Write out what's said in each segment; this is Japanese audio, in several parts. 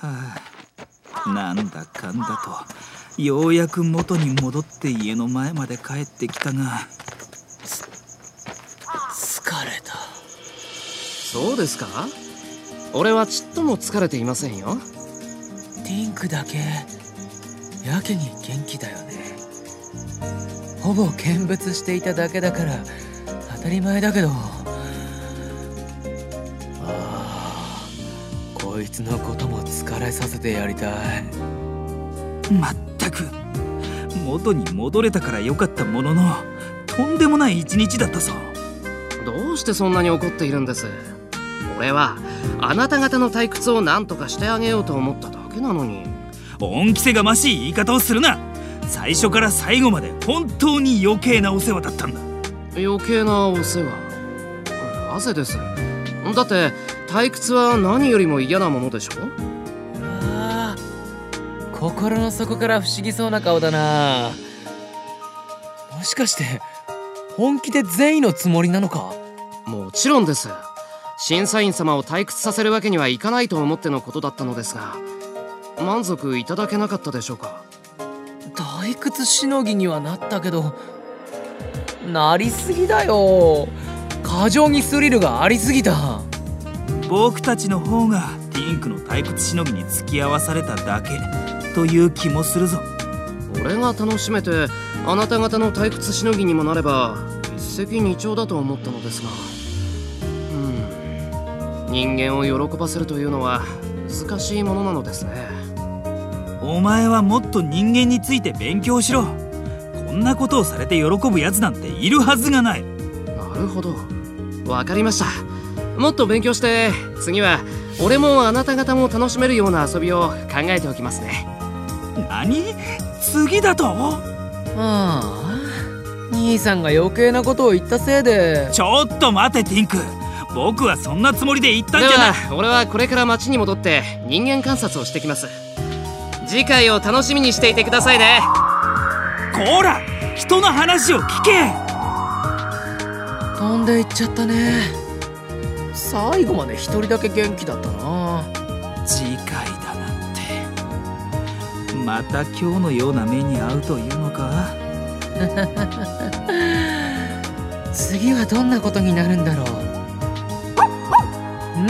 はあ、なんだかんだとようやく元に戻って家の前まで帰ってきたが疲れた。そうですか？俺はちっとも疲れていませんよ。ティンクだけやけに元気だよね。ほぼ見物していただけだから当たり前だけどこいつのことも疲れさせてやりたい。まったく元に戻れたからよかったもののとんでもない一日だったぞ。どうしてそんなに怒っているんです？俺はあなた方の退屈を何とかしてあげようと思っただけなのに。恩着せがましい言い方をするな。最初から最後まで本当に余計なお世話だったんだ。余計なお世話？なぜです？だって退屈は何よりも嫌なものでしょ？あ心の底から不思議そうな顔だな。もしかして本気で善意のつもりなのか？もちろんです。審査員様を退屈させるわけにはいかないと思ってのことだったのですが満足いただけなかったでしょうか？退屈しのぎにはなったけどなりすぎだよ。過剰にスリルがありすぎた僕たちの方がティンクの退屈しのぎに付き合わされただけという気もするぞ。俺が楽しめてあなた方の退屈しのぎにもなれば一石二鳥だと思ったのですが。うん。人間を喜ばせるというのは難しいものなのですね。お前はもっと人間について勉強しろ。こんなことをされて喜ぶやつなんているはずがない。なるほど。わかりましたもっと勉強して次は俺もあなた方も楽しめるような遊びを考えておきますね。何？次だと？ああ兄さんが余計なことを言ったせいで。ちょっと待てティンク。僕はそんなつもりで言ったんじゃない。では俺はこれから町に戻って人間観察をしてきます。次回を楽しみにしていてくださいね。こら人の話を聞け。飛んでいっちゃったね最後まで一人だけ元気だったな。次回だなんて。また今日のような目に遭うというのか。次はどんなことになるんだろう。ん？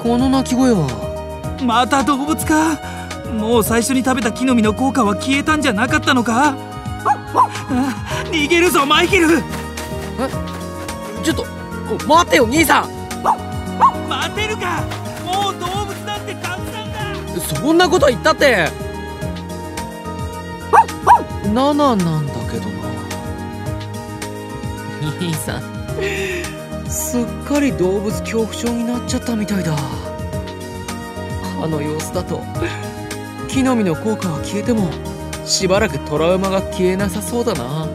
この鳴き声は？また動物か。もう最初に食べた木の実の効果は消えたんじゃなかったのか。逃げるぞマイケル。え？ちょっと待てよ兄さん。待てるか。もう動物なんてたくさんだ。そんなこと言ったって。7なんだけどな。兄さん。すっかり動物恐怖症になっちゃったみたいだ。あの様子だと木の実の効果は消えてもしばらくトラウマが消えなさそうだな。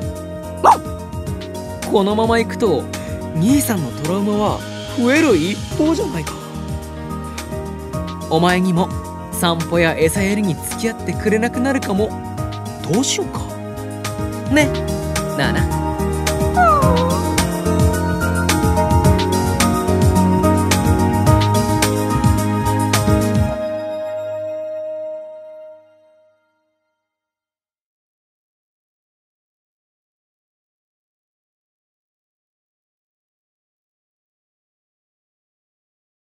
このまま行くと兄さんのトラウマは増える一方じゃないか。お前にも散歩や餌やりに付き合ってくれなくなるかも。どうしようか。ねなあな